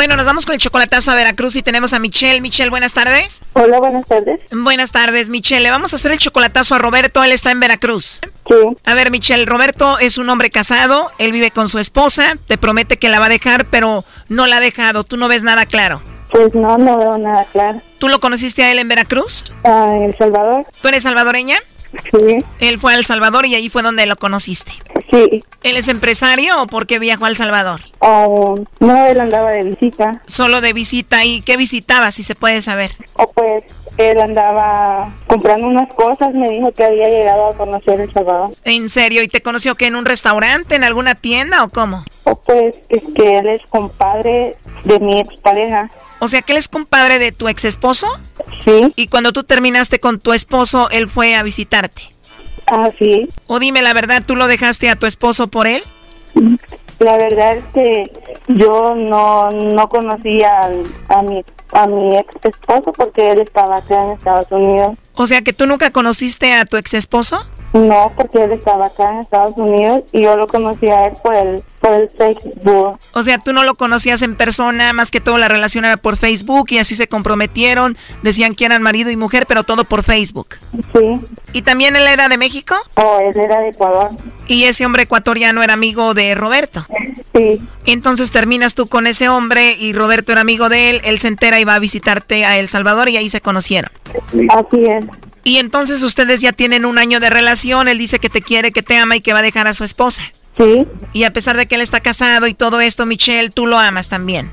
Bueno, nos vamos con el chocolatazo a Veracruz y tenemos a Michelle. Michelle, buenas tardes. Hola, buenas tardes. Buenas tardes, Michelle. Le vamos a hacer el chocolatazo a Roberto. Él está en Veracruz. Sí. A ver, Michelle, Roberto es un hombre casado. Él vive con su esposa. Te promete que la va a dejar, pero no la ha dejado. Tú no ves nada claro. Pues no, no veo nada claro. ¿Tú lo conociste a él en Veracruz? Ah, en El Salvador. ¿Tú eres salvadoreña? Sí. Él fue a El Salvador y ahí fue donde lo conociste. Sí. ¿Él es empresario o por qué viajó a El Salvador? Ah, no, él andaba de visita. Solo de visita. ¿Y qué visitaba, si se puede saber? O pues él andaba comprando unas cosas, me dijo que había llegado a conocer El Salvador. ¿En serio? ¿Y te conoció que en un restaurante, en alguna tienda o cómo? O pues es que él es compadre de mi expareja. O sea, que él es compadre de tu ex esposo. Sí. Y cuando tú terminaste con tu esposo, él fue a visitarte. Ah, sí. O dime la verdad, ¿tú lo dejaste a tu esposo por él? La verdad es que yo no, no conocía a, mi a mi ex esposo porque él estaba acá en Estados Unidos. O sea, que tú nunca conociste a tu ex esposo. No, porque él estaba acá en Estados Unidos y yo lo conocí a él por el, por el Facebook. O sea, tú no lo conocías en persona, más que todo la relación era por Facebook y así se comprometieron, decían que eran marido y mujer, pero todo por Facebook. Sí. ¿Y también él era de México? Oh, él era de Ecuador. Y ese hombre ecuatoriano era amigo de Roberto. Sí. Entonces terminas tú con ese hombre y Roberto era amigo de él, él se entera y va a visitarte a El Salvador y ahí se conocieron. Así es. Y entonces ustedes ya tienen un año de relación, él dice que te quiere, que te ama y que va a dejar a su esposa. Sí. Y a pesar de que él está casado y todo esto, Michelle, tú lo amas también.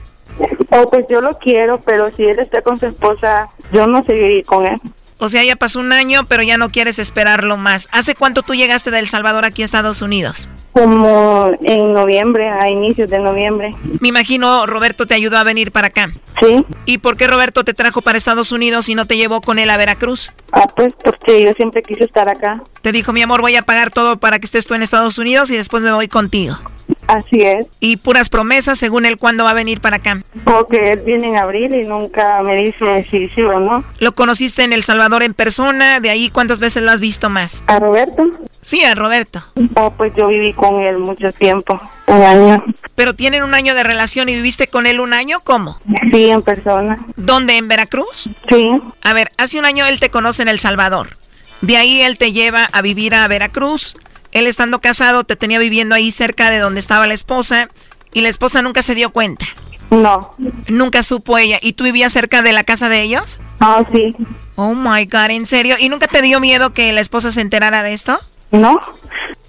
Oh, pues yo lo quiero, pero si él está con su esposa, yo no seguiré con él. O sea, ya pasó un año, pero ya no quieres esperarlo más. ¿Hace cuánto tú llegaste de El Salvador aquí a Estados Unidos? Como en noviembre, a inicios de noviembre. Me imagino Roberto te ayudó a venir para acá. Sí. ¿Y por qué Roberto te trajo para Estados Unidos y no te llevó con él a Veracruz? Ah, pues porque yo siempre quise estar acá. Te dijo, mi amor, voy a pagar todo para que estés tú en Estados Unidos y después me voy contigo. Así es. Y puras promesas según él cuándo va a venir para acá. Porque él viene en abril y nunca me dice si sí o no. ¿Lo conociste en El Salvador en persona? ¿De ahí cuántas veces lo has visto más? ¿A Roberto? Sí, a Roberto. Oh, pues yo viví con él mucho tiempo, un año. Pero tienen un año de relación y viviste con él un año, ¿cómo? Sí, en persona. ¿Dónde? ¿En Veracruz? Sí. A ver, hace un año él te conoce en El Salvador. De ahí él te lleva a vivir a Veracruz. Él estando casado te tenía viviendo ahí cerca de donde estaba la esposa y la esposa nunca se dio cuenta. No. Nunca supo ella. ¿Y tú vivías cerca de la casa de ellos? Ah, sí. Oh my God, ¿en serio? ¿Y nunca te dio miedo que la esposa se enterara de esto? No.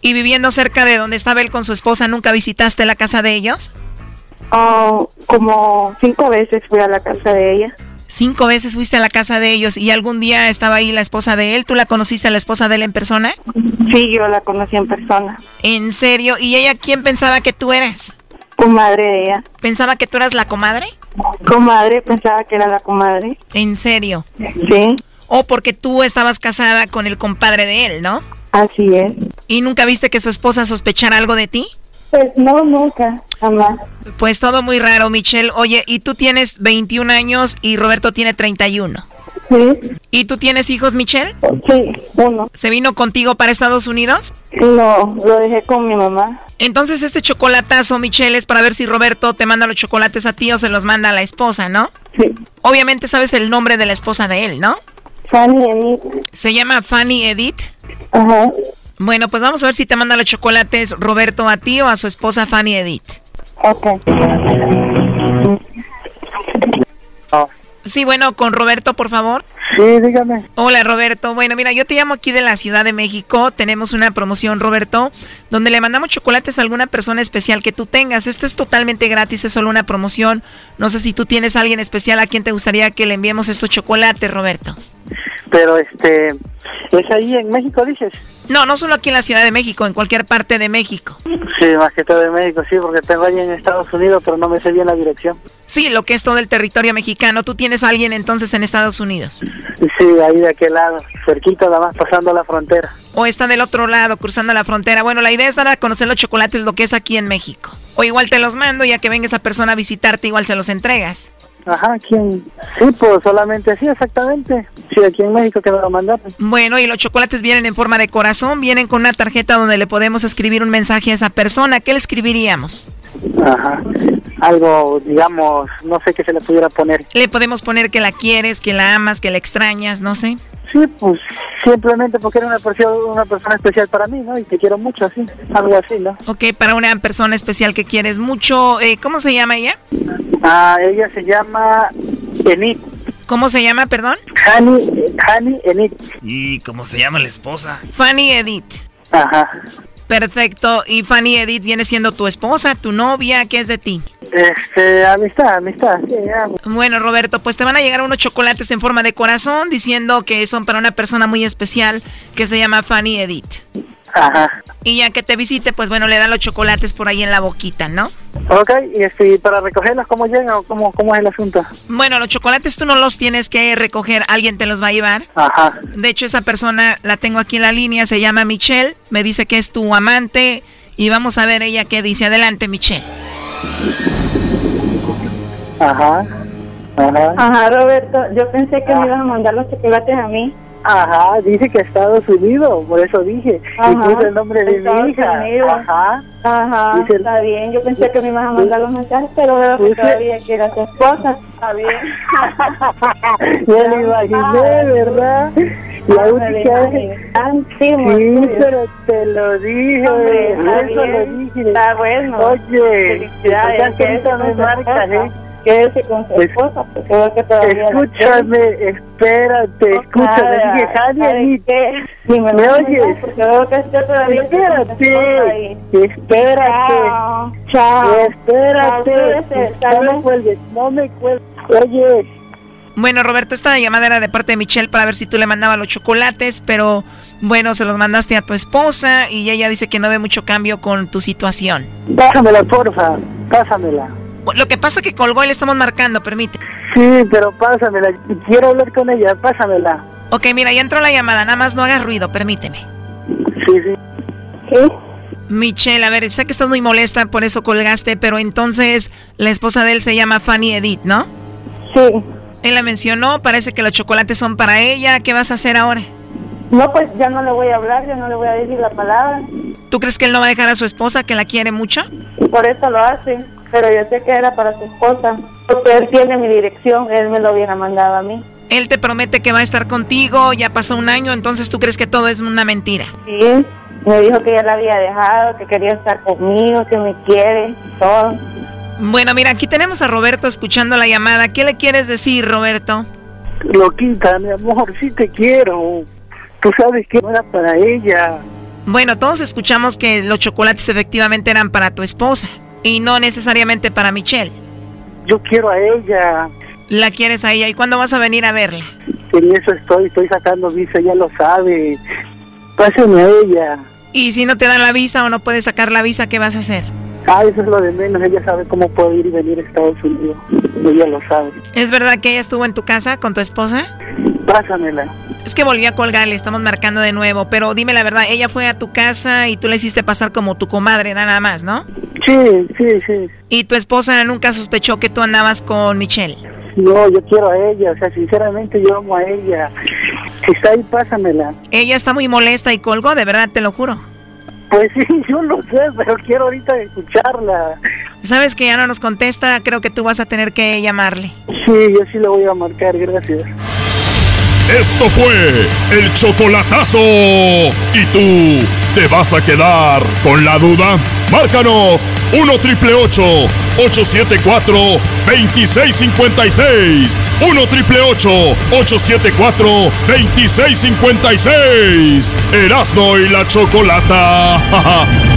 ¿Y viviendo cerca de donde estaba él con su esposa, nunca visitaste la casa de ellos? Oh, como cinco veces fui a la casa de ella. Cinco veces fuiste a la casa de ellos y algún día estaba ahí la esposa de él. ¿Tú la conociste a la esposa de él en persona? Sí, yo la conocí en persona. ¿En serio? ¿Y ella quién pensaba que tú eras? Comadre de ella. ¿Pensaba que tú eras la comadre? Comadre, pensaba que era la comadre. ¿En serio? Sí. O porque tú estabas casada con el compadre de él, ¿no? Así es. ¿Y nunca viste que su esposa sospechara algo de ti? Pues no, nunca, jamás. Pues todo muy raro, Michelle. Oye, y tú tienes 21 años y Roberto tiene 31. Sí. ¿Y tú tienes hijos, Michelle? Sí, uno. ¿Se vino contigo para Estados Unidos? No, lo dejé con mi mamá. Entonces este chocolatazo, Michelle, es para ver si Roberto te manda los chocolates a ti o se los manda a la esposa, ¿no? Sí. Obviamente sabes el nombre de la esposa de él, ¿no? Fanny Edith. Se llama Fanny Edith. Ajá. Bueno, pues vamos a ver si te manda los chocolates Roberto a ti o a su esposa Fanny Edith. Ok. Sí, bueno, con Roberto, por favor. Sí, dígame. Hola Roberto. Bueno, mira, yo te llamo aquí de la Ciudad de México. Tenemos una promoción, Roberto, donde le mandamos chocolates a alguna persona especial que tú tengas. Esto es totalmente gratis, es solo una promoción. No sé si tú tienes a alguien especial a quien te gustaría que le enviemos estos chocolates, Roberto. Pero este, ¿Es ahí en México, dices? No, no solo aquí en la Ciudad de México, en cualquier parte de México. Sí, más que todo de México, sí, porque tengo ahí en Estados Unidos, pero no me sé bien la dirección. Sí, lo que es todo el territorio mexicano. ¿Tú tienes a alguien entonces en Estados Unidos? Sí, ahí de aquel lado, cerquita, nada más pasando la frontera. O está del otro lado, cruzando la frontera. Bueno, la idea es dar a conocer los chocolates, lo que es aquí en México. O igual te los mando, ya que venga esa persona a visitarte, igual se los entregas. Ajá, ¿quién? Sí, pues solamente así, exactamente. Sí, aquí en México que me lo mandaron. Bueno, y los chocolates vienen en forma de corazón, vienen con una tarjeta donde le podemos escribir un mensaje a esa persona. ¿Qué le escribiríamos? Ajá. Algo, digamos, no sé qué se le pudiera poner. Le podemos poner que la quieres, que la amas, que la extrañas, no sé. Sí, pues simplemente porque era una persona, una persona especial para mí, ¿no? Y te quiero mucho, así, algo así, ¿no? Ok, para una persona especial que quieres mucho, eh, ¿cómo se llama ella? Ah, ella se llama Enid. ¿Cómo se llama, perdón? Hani, Hani Enid. ¿Y cómo se llama la esposa? Fanny Edith. Ajá. Perfecto. ¿Y Fanny Edith viene siendo tu esposa, tu novia? ¿Qué es de ti? Este, amistad, amistad. Sí, bueno, Roberto, pues te van a llegar unos chocolates en forma de corazón diciendo que son para una persona muy especial que se llama Fanny Edith. Ajá. Y ya que te visite, pues bueno, le dan los chocolates por ahí en la boquita, ¿no? Ok, y este, para recogerlos, ¿cómo llegan o cómo, cómo es el asunto? Bueno, los chocolates tú no los tienes que recoger, alguien te los va a llevar. Ajá. De hecho, esa persona la tengo aquí en la línea, se llama Michelle, me dice que es tu amante y vamos a ver ella qué dice. Adelante, Michelle. Ajá. Ajá. Ajá, Roberto, yo pensé que me iban a mandar los chocolates a mí. Ajá, dice que Estados Unidos, por eso dije. Ajá, y el nombre de Estados mi hija. Unidos. Ajá. Ajá, Dice- está bien. Yo pensé que me iban a mandar los mensajes, pero veo que todavía quiere a su esposa. Está bien. Ya lo imaginé, ¿verdad? La única vez. sí, pero te lo dije. Hombre, está eso lo dije. Está bueno. Oye, Felicidades. ya que ahorita me marcas, ¿eh? Quédese con su Es- esposa, porque veo que todavía la Escúchame, espérate, escúchame. Dije, ¿Sabes qué? Ni me, ¿Me oyes? Porque veo que usted todavía Espérate, espérate. Chao. Chao. Espérate, no me cuelgues, no me cuelgues. Oye, Bueno, Roberto, esta llamada era de parte de Michelle para ver si tú le mandabas los chocolates, pero bueno, se los mandaste a tu esposa y ella dice que no ve mucho cambio con tu situación. pásamela, porfa, pásamela. Lo que pasa que colgó y le estamos marcando, permite. Sí, pero pásamela. Quiero hablar con ella, pásamela. Ok, mira, ya entró la llamada, nada más no hagas ruido, permíteme. Sí, sí. ¿Qué? Michelle, a ver, sé que estás muy molesta, por eso colgaste, pero entonces la esposa de él se llama Fanny Edith, ¿no? Sí. Él la mencionó, parece que los chocolates son para ella, ¿qué vas a hacer ahora? No, pues ya no le voy a hablar, ya no le voy a decir la palabra. ¿Tú crees que él no va a dejar a su esposa, que la quiere mucho? Por eso lo hace. Pero yo sé que era para su esposa. Porque él tiene mi dirección, él me lo hubiera mandado a mí. Él te promete que va a estar contigo, ya pasó un año, entonces tú crees que todo es una mentira. Sí, me dijo que ya la había dejado, que quería estar conmigo, que me quiere, todo. Bueno, mira, aquí tenemos a Roberto escuchando la llamada. ¿Qué le quieres decir, Roberto? Loquita, mi amor, sí te quiero. Tú sabes que no era para ella. Bueno, todos escuchamos que los chocolates efectivamente eran para tu esposa y no necesariamente para Michelle. Yo quiero a ella. La quieres a ella. ¿Y cuándo vas a venir a verla? En eso estoy, estoy sacando visa, ella lo sabe. Pásenme a ella. Y si no te dan la visa o no puedes sacar la visa, ¿qué vas a hacer? Ah, eso es lo de menos. Ella sabe cómo puedo ir y venir a Estados Unidos. Ella lo sabe. ¿Es verdad que ella estuvo en tu casa con tu esposa? Pásamela. Es que volví a colgar, le estamos marcando de nuevo, pero dime la verdad, ella fue a tu casa y tú le hiciste pasar como tu comadre, nada más, ¿no? Sí, sí, sí. Y tu esposa nunca sospechó que tú andabas con Michelle. No, yo quiero a ella. O sea, sinceramente yo amo a ella. Si está ahí, pásamela. Ella está muy molesta y colgó, de verdad, te lo juro. Pues sí, yo lo sé, pero quiero ahorita escucharla. Sabes que ya no nos contesta, creo que tú vas a tener que llamarle. Sí, yo sí le voy a marcar, gracias. Esto fue el chocolatazo. ¿Y tú te vas a quedar con la duda? Márcanos 1 triple 874 2656. 1 triple 874 2656. Erasno y la chocolata.